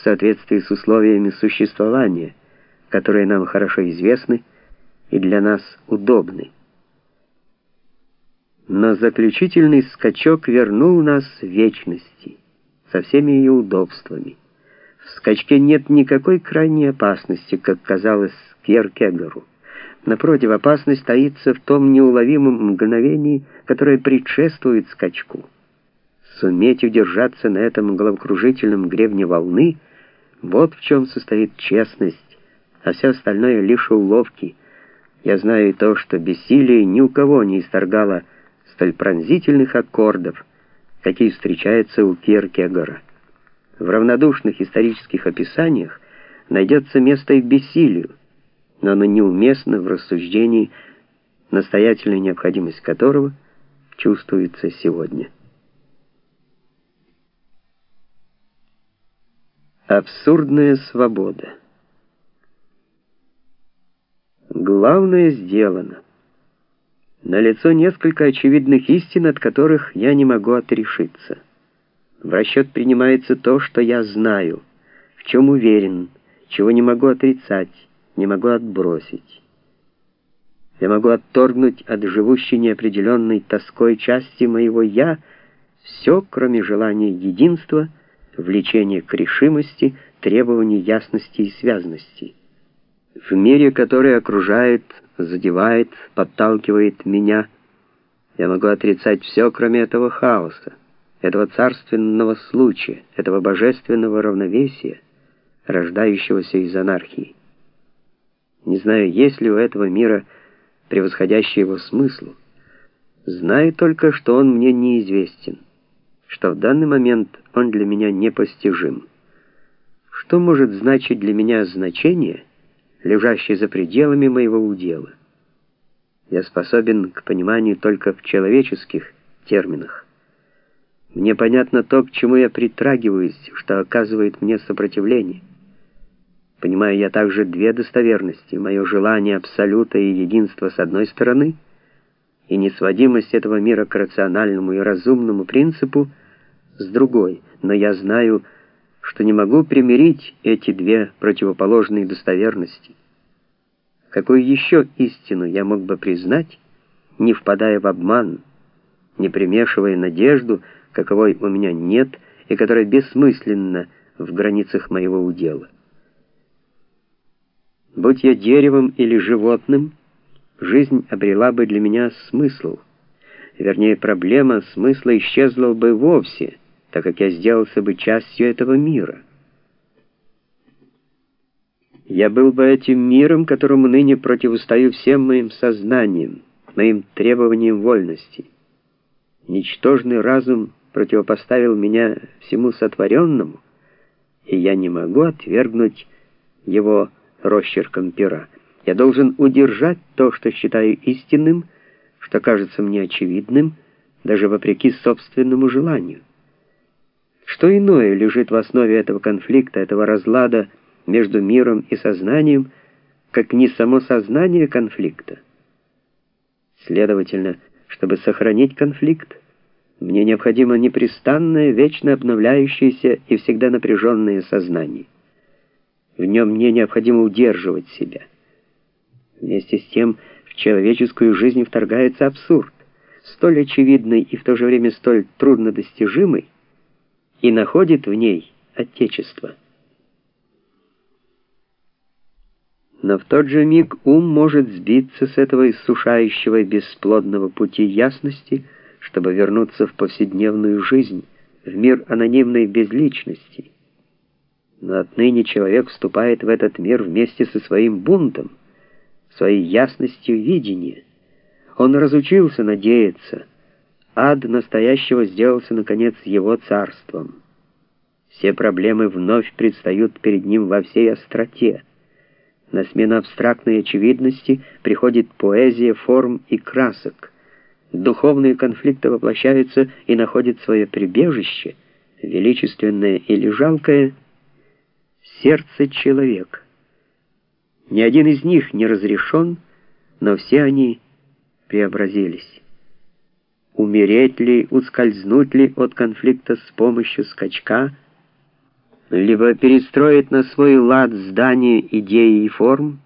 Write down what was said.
в соответствии с условиями существования, которые нам хорошо известны и для нас удобны. Но заключительный скачок вернул нас в вечности, со всеми ее удобствами. В скачке нет никакой крайней опасности, как казалось Кьеркегору. Напротив, опасность таится в том неуловимом мгновении, которое предшествует скачку. Суметь удержаться на этом головокружительном гребне волны — вот в чем состоит честность, а все остальное лишь уловки. Я знаю и то, что бессилие ни у кого не исторгало столь пронзительных аккордов, какие встречаются у Киркегора. В равнодушных исторических описаниях найдется место и бессилию, но оно неуместно в рассуждении, настоятельная необходимость которого чувствуется сегодня. Абсурдная свобода. Главное сделано. Налицо несколько очевидных истин, от которых я не могу отрешиться. В расчет принимается то, что я знаю, в чем уверен, чего не могу отрицать, не могу отбросить. Я могу отторгнуть от живущей неопределенной тоской части моего «я» все, кроме желания единства — влечение к решимости, требование ясности и связности. В мире, который окружает, задевает, подталкивает меня, я могу отрицать все, кроме этого хаоса, этого царственного случая, этого божественного равновесия, рождающегося из анархии. Не знаю, есть ли у этого мира превосходящий его смыслу. Знаю только, что он мне неизвестен что в данный момент он для меня непостижим. Что может значить для меня значение, лежащее за пределами моего удела? Я способен к пониманию только в человеческих терминах. Мне понятно то, к чему я притрагиваюсь, что оказывает мне сопротивление. Понимаю я также две достоверности: мое желание абсолюта и единства с одной стороны, и несводимость этого мира к рациональному и разумному принципу с другой, но я знаю, что не могу примирить эти две противоположные достоверности. Какую еще истину я мог бы признать, не впадая в обман, не примешивая надежду, каковой у меня нет и которая бессмысленна в границах моего удела? Будь я деревом или животным, жизнь обрела бы для меня смысл. Вернее, проблема смысла исчезла бы вовсе — так как я сделался бы частью этого мира. Я был бы этим миром, которому ныне противостою всем моим сознанием, моим требованием вольности. Ничтожный разум противопоставил меня всему сотворенному, и я не могу отвергнуть его росчерком пера. Я должен удержать то, что считаю истинным, что кажется мне очевидным, даже вопреки собственному желанию. Что иное лежит в основе этого конфликта, этого разлада между миром и сознанием, как не само сознание конфликта? Следовательно, чтобы сохранить конфликт, мне необходимо непрестанное, вечно обновляющееся и всегда напряженное сознание. В нем мне необходимо удерживать себя. Вместе с тем в человеческую жизнь вторгается абсурд, столь очевидный и в то же время столь труднодостижимый, и находит в ней Отечество. Но в тот же миг ум может сбиться с этого иссушающего и бесплодного пути ясности, чтобы вернуться в повседневную жизнь, в мир анонимной безличности. Но отныне человек вступает в этот мир вместе со своим бунтом, своей ясностью видения. Он разучился надеяться, Ад настоящего сделался, наконец, его царством. Все проблемы вновь предстают перед ним во всей остроте. На смену абстрактной очевидности приходит поэзия форм и красок. Духовные конфликты воплощаются и находят свое прибежище, величественное или жалкое, сердце человека. Ни один из них не разрешен, но все они преобразились. Умереть ли, ускользнуть ли от конфликта с помощью скачка, либо перестроит на свой лад здания, идеи и форм,